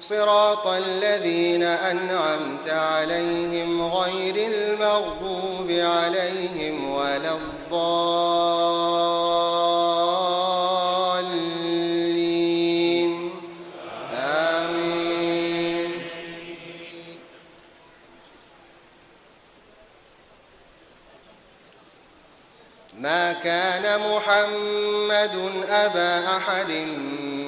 صراط الذين أنعمت عليهم غير المغضوب عليهم ولا الضالين. آمين. ما كان محمد أبا أحد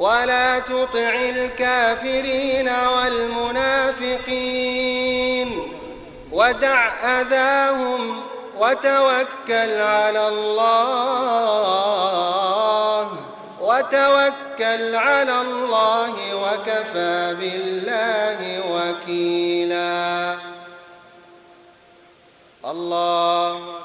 ولا تطع الكافرين والمنافقين ودع أذاهم وتوكل على الله وتوكل على الله وكفى بالله وكيلا. الله